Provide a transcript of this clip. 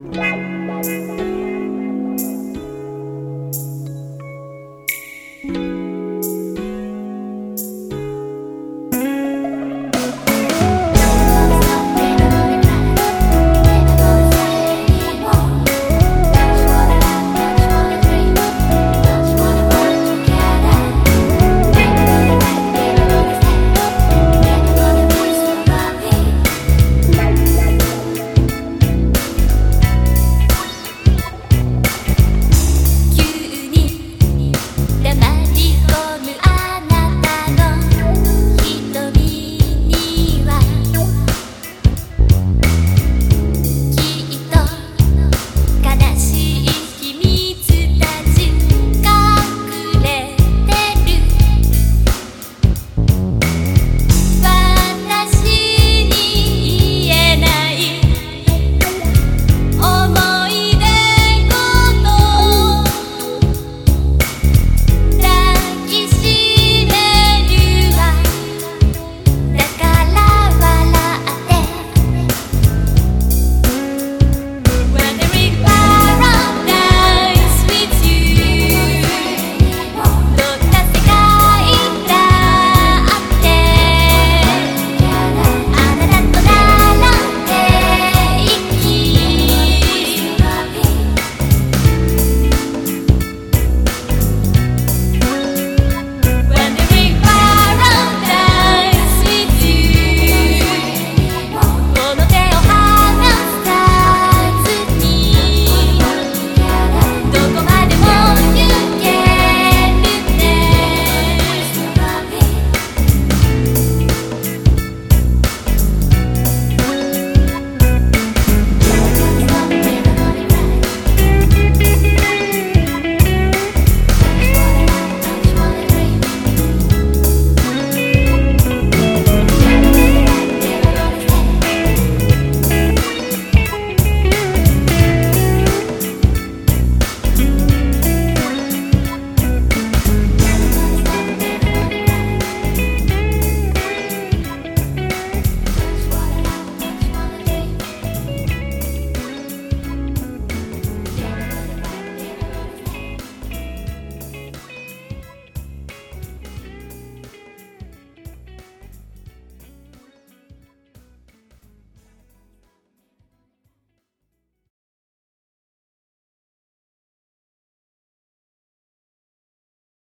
Bye.